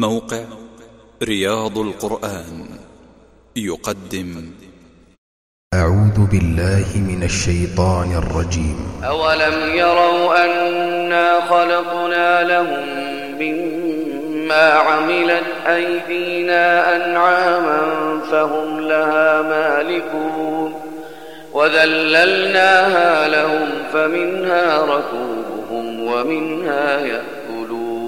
موقع رياض القرآن يقدم. أعوذ بالله من الشيطان الرجيم. أولم يروا أنا خلقنا لهم مما عملت أيدينا أنعاما فهم لها مالكون وذللناها لهم فمنها ركوبهم ومنها يأكلون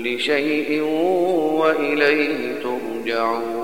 كل شيء وإليه ترجعون.